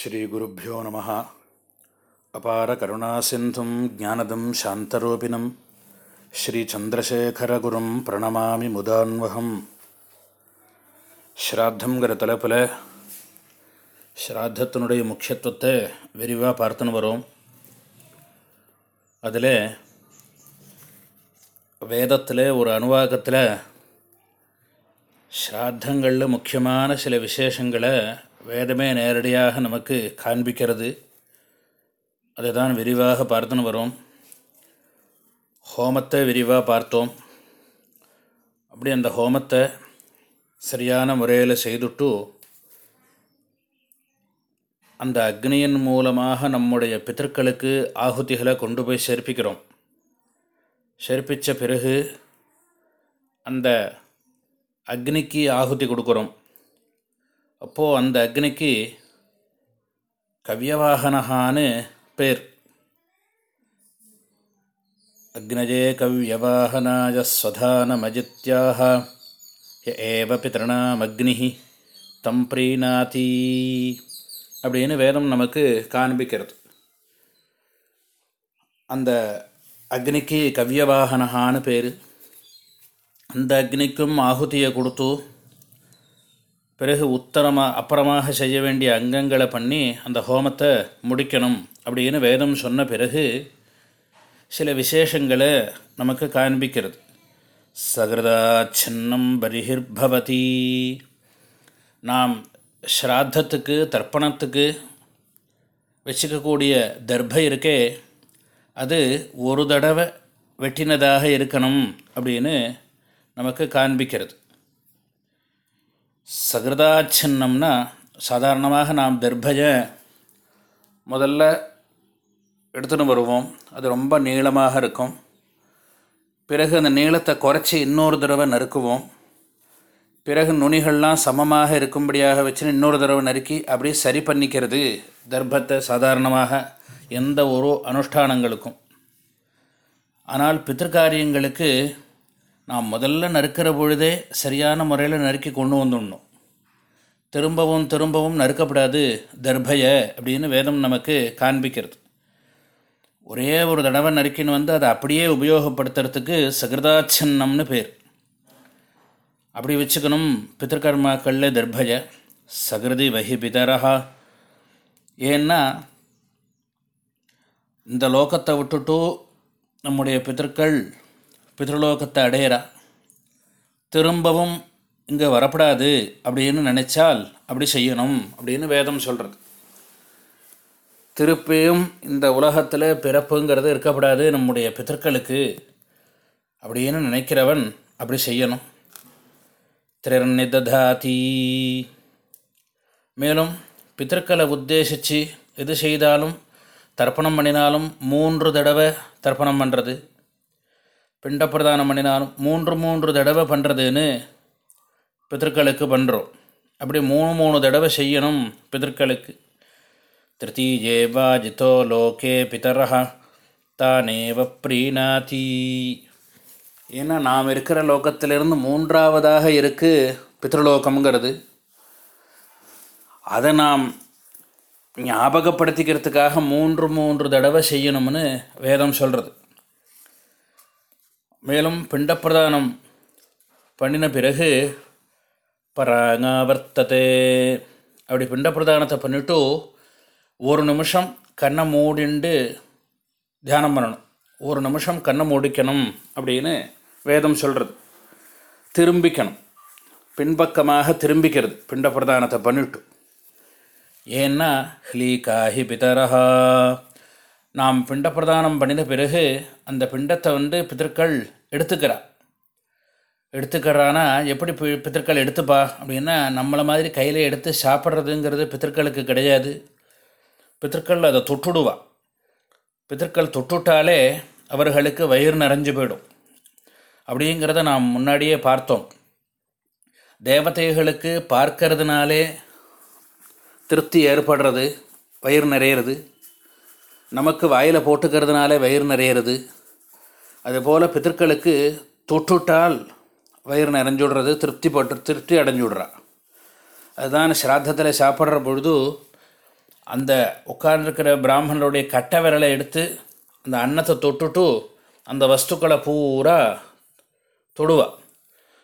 ஸ்ரீகுருப்போ நம. அபார கருணாசிந்தும் ஜானதம் சாந்தரூபிணம். ஸ்ரீச்சந்திரசேகரகுரும் பிரணமாமி முதான்வகம். ஸ்ராத்தங்கிற தலைப்பில் ஸ்ராத்தத்தினுடைய முக்கியத்துவத்தை விரிவாக பார்த்துன்னு வரோம். அதில் வேதத்தில் ஒரு அனுவாகத்தில் ஸ்ராத்தங்களில் முக்கியமான சில விசேஷங்களை வேதமே நேரடியாக நமக்கு காண்பிக்கிறது. அதை தான் விரிவாக பார்த்துன்னு வரோம். ஹோமத்தை விரிவாக பார்த்தோம். அப்படி அந்த ஹோமத்தை சரியான முறையில் செய்துட்டு அந்த அக்னியின் மூலமாக நம்முடைய பித்தர்களுக்கு ஆகுதிகளை கொண்டு போய் சேர்ப்பிக்கிறோம். சேர்ப்பித்த பிறகு அந்த அக்னிக்கு ஆகுதி கொடுக்குறோம். அப்போது அந்த அக்னிக்கு கவ்யவாகனஹான்னு பேர். அக்னஜே கவ்யவாகனாய ஸ்வதானமஜித்யாக ய ஏவ பிதரணாமக்னி தம் பிரீணாதி அப்படின்னு வேதம் நமக்கு காண்பிக்கிறது. அந்த அக்னிக்கு கவ்யவாகனஹான்னு பேர் அந்த அக்னிக்கும் ஆகுதியை கொடுத்து பிறகு உத்தரமாக அப்புறமாக செய்ய வேண்டிய அங்கங்களை பண்ணி அந்த ஹோமத்தை முடிக்கணும் அப்படின்னு வேதம் சொன்ன பிறகு சில விசேஷங்களை நமக்கு காண்பிக்கிறது. சகிருதாச்சின்னம் பரிஹிர்பவதி. நாம் ஸ்ராத்தத்துக்கு தர்ப்பணத்துக்கு வச்சுக்கக்கூடிய தர்பை இருக்கே அது ஒரு தடவை வெட்டினதாக இருக்கணும் அப்படின்னு நமக்கு காண்பிக்கிறது. சகிருதாச்சின்னம்னா சாதாரணமாக நாம் தர்பஜை முதல்ல எடுத்துன்னு வருவோம். அது ரொம்ப நீளமாக இருக்கும். பிறகு அந்த நீளத்தை குறைச்சி இன்னொரு தடவை நறுக்குவோம். பிறகு நுனிகள்லாம் சமமாக இருக்கும்படியாக வச்சு இன்னொரு தடவை நறுக்கி அப்படியே சரி பண்ணிக்கிறது தர்ப்பத்தை சாதாரணமாக எந்த ஒரு அனுஷ்டானங்களுக்கும். ஆனால் பித்திருக்காரியங்களுக்கு நாம் முதல்ல நறுக்கிற பொழுதே சரியான முறையில் நறுக்கி கொண்டு வந்துடணும். திரும்பவும் திரும்பவும் நறுக்கப்படாது தர்பய அப்படின்னு வேதம் நமக்கு காண்பிக்கிறது. ஒரே ஒரு தடவை நறுக்கின்னு வந்து அதை அப்படியே உபயோகப்படுத்துறதுக்கு சகிருதாச்சின்னம்னு பேர். அப்படி வச்சுக்கணும் பித்திருக்கர்மாக்களில் தர்பய சகிருதி வகி பிதரஹா. ஏன்னா இந்த லோகத்தை விட்டுட்டு நம்முடைய பித்தர்கள் பித்ருலோகத்தை அடையிறா. திரும்பவும் இங்கே வரப்படாது அப்படின்னு நினச்சால் அப்படி செய்யணும் அப்படின்னு வேதம் சொல்கிறது திருப்பியும் இந்த உலகத்தில் பிறப்புங்கிறது இருக்கப்படாது நம்முடைய பித்தர்களுக்கு அப்படின்னு நினைக்கிறவன் அப்படி செய்யணும். திரநிததாதி மேலும் பித்தர்களை உத்தேசித்து எது செய்தாலும் தர்ப்பணம் பண்ணினாலும் மூன்று தடவை தர்ப்பணம் பண்ணுறது பிண்ட பிரதானம் பண்ணினாலும் மூன்று மூன்று தடவை பண்ணுறதுன்னு பிதற்களுக்கு பண்ணுறோம் அப்படி மூணு மூணு தடவை செய்யணும் பிதற்களுக்கு திருத்தீஜேவா ஜிதோ லோகே பிதரஹா தானேவ ப்ரீணாதி. ஏன்னா நாம் இருக்கிற லோகத்திலிருந்து மூன்றாவதாக இருக்குது பித்ருலோகம்ங்கிறது. அதை நாம் ஞாபகப்படுத்திக்கிறதுக்காக மூன்று மூன்று தடவை செய்யணும்னு வேதம் சொல்கிறது மேலும் பிண்டப்பிரதானம் பண்ணின பிறகு பராங்காவர்த்ததே அப்படி பிண்டப்பிரதானத்தை பண்ணிவிட்டு ஒரு நிமிஷம் கண்ணை மூடிண்டு தியானம் பண்ணணும். ஒரு நிமிஷம் கண்ணை மூடிக்கணும் அப்படின்னு வேதம் சொல்கிறது திரும்பிக்கணும். பின்பக்கமாக திரும்பிக்கிறது. பிண்டப்பிரதானத்தை பண்ணிவிட்டு ஏன்னா ஹ்லீகாஹி பிதரஹா. நாம் பிண்ட பிரதானம் பண்ணின பிறகு அந்த பிண்டத்தை வந்து பித்தர்கள் எடுத்துக்கிறா. எடுத்துக்கிறான்னா எப்படி பி பித்தர்கள் எடுத்துப்பா அப்படின்னா நம்மளை மாதிரி கையில் எடுத்து சாப்பிட்றதுங்கிறது பித்தர்களுக்கு கிடையாது. பித்தர்கள் அதை தொட்டுடுவா. பித்தர்கள் தொட்டுட்டாலே அவர்களுக்கு வயிறு நிறைஞ்சு போயிடும். அப்படிங்கிறத நாம் முன்னாடியே பார்த்தோம். தேவதைகளுக்கு பார்க்கறதுனாலே திருப்தி ஏற்படுறது வயிறு நிறையிறது. நமக்கு வாயில் போட்டுக்கிறதுனால வயிறு நிறையிறது. அதுபோல் பித்தர்களுக்கு தொட்டுட்டால் வயிறு நிறைஞ்சுடுறது திருப்தி பட்டு திருப்தி அடைஞ்சுடுறா. அதுதான் ஸ்ராத்தத்தில் சாப்பிட்ற பொழுது அந்த உட்கார்ந்துருக்கிற பிராமணருடைய கட்டை விரலை எடுத்து அந்த அன்னத்தை தொட்டுட்டு அந்த வஸ்துக்களை பூரா தொடுவா.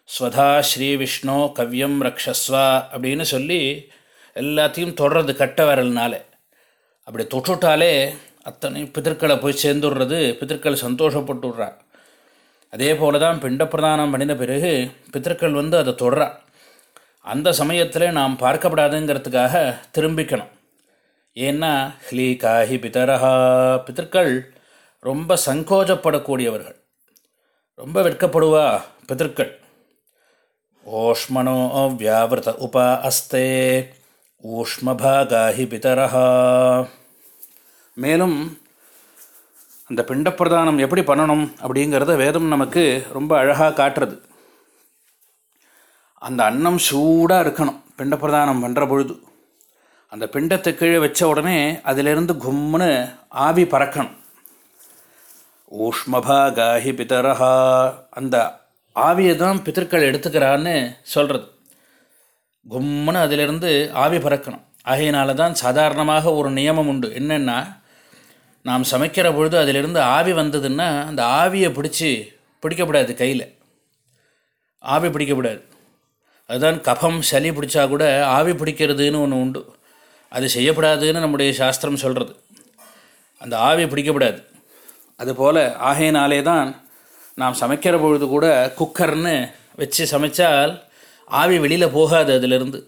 ஸ்வதா ஸ்ரீ விஷ்ணு கவ்யம் ரக்ஷஸ்வா அப்படின்னு சொல்லி எல்லாத்தையும் தொடர்றது கட்ட விரல்னால. அப்படி தொட்டுட்டாலே அத்தனை பிதற்களை போய் சேர்ந்துடுறது பிதற்கள் சந்தோஷப்பட்டுடுறா. அதே போல தான் பிண்ட பிரதானம் பண்ணின பிறகு பித்தர்கள் வந்து அதை தொடரா அந்த சமயத்தில் நாம் பார்க்கப்படாதுங்கிறதுக்காக திரும்பிக்கணும். ஏன்னா ஹ்லீ காஹி பிதரஹா பித்தர்கள் ரொம்ப சங்கோஜப்படக்கூடியவர்கள். ரொம்ப வெட்கப்படுவா பிதற்கள். ஓஷ்மனோ வியாவிரத உப அஸ்தே ஊஷ்மபாகாஹி பிதரஹா. மேலும் அந்த பிண்டப்பிரதானம் எப்படி பண்ணணும் அப்படிங்கிறத வேதம் நமக்கு ரொம்ப அழகாக காட்டுறது. அந்த அன்னம் சூடாக இருக்கணும் பிண்டப்பிரதானம் பண்ணுற பொழுது. அந்த பிண்டத்தை கீழே வச்ச உடனே அதிலிருந்து கும்முன்னு ஆவி பறக்கணும். ஊஷ்மபாகாஹி பிதரஹா அந்த ஆவியை தான் பித்தர்கள் எடுத்துக்கிறான்னு சொல்கிறது கும்முன்னு அதிலிருந்து ஆவி பறக்கணும். ஆகையினால தான் சாதாரணமாக ஒரு நியமம் உண்டு. என்னென்னா நாம் சமைக்கிற பொழுது அதிலிருந்து ஆவி வந்ததுன்னா அந்த ஆவியை பிடிச்சி பிடிக்கப்படாது கையில். ஆவி பிடிக்கப்படாது அதுதான் கபம் சளி பிடிச்சா கூட ஆவி பிடிக்கிறதுன்னு ஒன்று உண்டு. அது செய்யப்படாதுன்னு நம்முடைய சாஸ்திரம் சொல்கிறது அந்த ஆவி பிடிக்கப்படாது அதுபோல் ஆகையினாலே தான் நாம் சமைக்கிற பொழுது கூட குக்கர்னு வச்சு சமைச்சால் ஆவி வெளியில் போகாது அதிலிருந்து.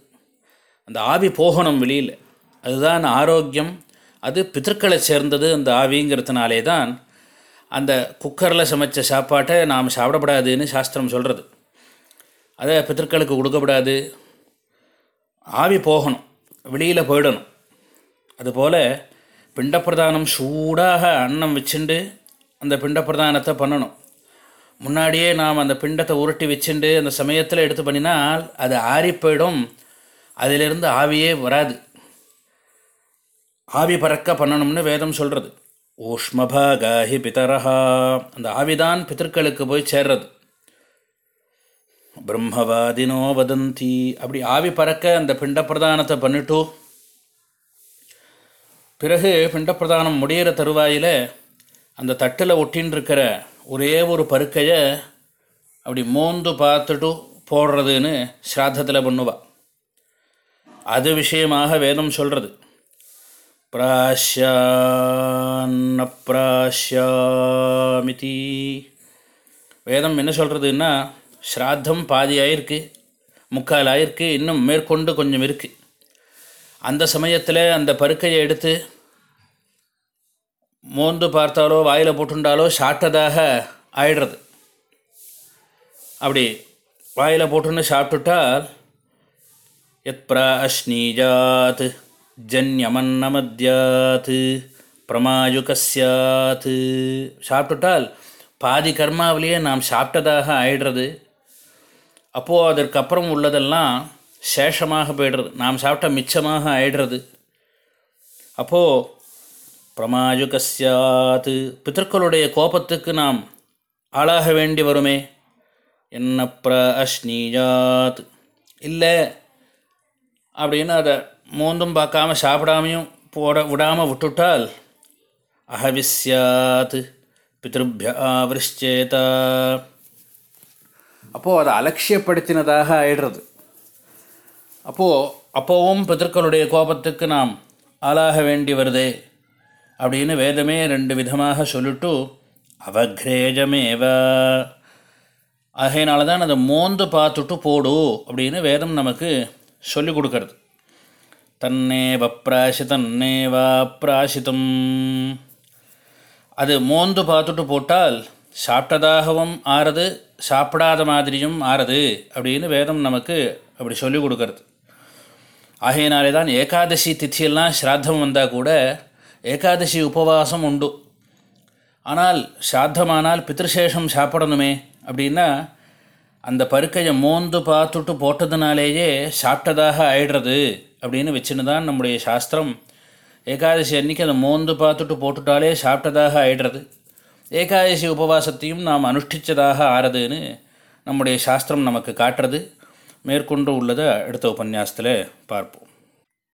அந்த ஆவி போகணும் வெளியில். அதுதான் ஆரோக்கியம் அது பித்தர்களை சேர்ந்தது அந்த ஆவிங்கிறதுனாலே தான் அந்த குக்கரில் சமைச்ச சாப்பாட்டை நாம் சாப்பிடப்படாதுன்னு சாஸ்திரம் சொல்கிறது அதை பித்தர்களுக்கு கொடுக்கப்படாது. ஆவி போகணும். வெளியில் போயிடணும். அதுபோல் பிண்டப்பிரதானம் சூடாக அன்னம் வச்சுண்டு அந்த பிண்டப்பிரதானத்தை பண்ணணும். முன்னாடியே நாம் அந்த பிண்டத்தை உருட்டி வச்சுண்டு அந்த சமயத்தில் எடுத்து பண்ணினால் அது ஆறி போயிடும். அதிலிருந்து ஆவியே வராது. ஆவி பறக்க பண்ணணும்னு வேதம் சொல்கிறது ஊஷ்மபாகாஹி பிதரஹா. அந்த ஆவிதான் பித்தர்களுக்கு போய் சேர்றது. பிரம்மவாதினோ வதந்தி. அப்படி ஆவி பறக்க அந்த பிண்டப்பிரதானத்தை பண்ணிட்டு பிறகு பிண்டப்பிரதானம் முடிகிற தருவாயில் அந்த தட்டில் ஒட்டின்னு இருக்கிற ஒரே ஒரு பருக்கையை அப்படி மோந்து பார்த்துட்டு போடுறதுன்னு ஸ்ராத்தத்தில் பண்ணுவா. அது விஷயமாக வேதம் சொல்கிறது பிராஷ்யான்ன பிராஷ்யாமிதி வேதம் என்ன சொல்கிறதுன்னா ஸ்ராத்தம் பாதி ஆயிருக்கு முக்கால் ஆயிருக்கு இன்னும் மேற்கொண்டு கொஞ்சம் இருக்குது அந்த சமயத்தில் அந்த பருக்கையை எடுத்து மோந்து பார்த்தாலோ வாயில் போட்டுண்டாலோ சாப்பிட்டதாக ஆயிடுறது. அப்படி வாயில் போட்டுன்னு சாப்பிட்டுட்டால் எத் பிராஷ்னீஜாத் ஜன்யமன்னமத்யாத் பிரமாயுகஸ்யாத் சாப்பிட்டுட்டால் பாதி கர்மாவிலேயே நாம் சாப்பிட்டதாக ஆயிடுறது. அப்போது அதற்கப்புறம் உள்ளதெல்லாம் சேஷமாக போயிடுறது. நாம் சாப்பிட்ட மிச்சமாக ஆயிடுறது. அப்போது பிரமாயுகஸ்யாத் பித்தர்களுடைய கோபத்துக்கு நாம் ஆளாக வேண்டி வருமே. என்ன பிரஷ்னீயாத் இல்லை அப்படின்னு அதை மோந்தும் பார்க்காம சாப்பிடாமையும் போட விடாமல் விட்டுட்டால் அகவிஸ்யாத் பித்ருபிய விருஷ்சேத அப்போது அதை அலட்சியப்படுத்தினதாக ஆயிடுறது அப்போது அப்போவும் பிதர்களுடைய கோபத்துக்கு நாம் ஆளாக வேண்டி வருதே அப்படின்னு வேதமே ரெண்டு விதமாக சொல்லிட்டு அவக்ரேஜமேவ ஆகையினால தான் அதை மோந்து பார்த்துட்டு போடு அப்படின்னு வேதம் நமக்கு சொல்லிக் கொடுக்கறது தன்னேவ பிராசி தன்னேவா பிராசிதம் அது மோந்து பார்த்துட்டு போட்டால் சாப்பிட்டதாகவும் ஆறுது சாப்பிடாத மாதிரியும் ஆறுது அப்படின்னு வேதம் நமக்கு அப்படி சொல்லிக் கொடுக்கறது. ஆகையினாலே தான் ஏகாதசி திதியெல்லாம் ஸ்ராத்தம் வந்தால் கூட ஏகாதசி உபவாசம் உண்டு. ஆனால் சாத்தமானால் பித்ருசேஷம் சாப்பிடணுமே அப்படின்னா அந்த பருக்கையை மோந்து பார்த்துட்டு போட்டதுனாலேயே சாப்பிட்டதாக ஆயிடுறது அப்படின்னு வச்சுன்னு தான் நம்முடைய சாஸ்திரம். ஏகாதசி அன்றைக்கி அதை மோந்து பார்த்துட்டு போட்டுட்டாலே சாப்பிட்டதாக ஆயிடுறது. ஏகாதசி உபவாசத்தையும் நாம் அனுஷ்டித்ததாக ஆறதுன்னு நம்முடைய சாஸ்திரம் நமக்கு காட்டுறது. மேற்கொண்டு உள்ளதை அடுத்த உபன்யாசத்தில் பார்ப்போம்.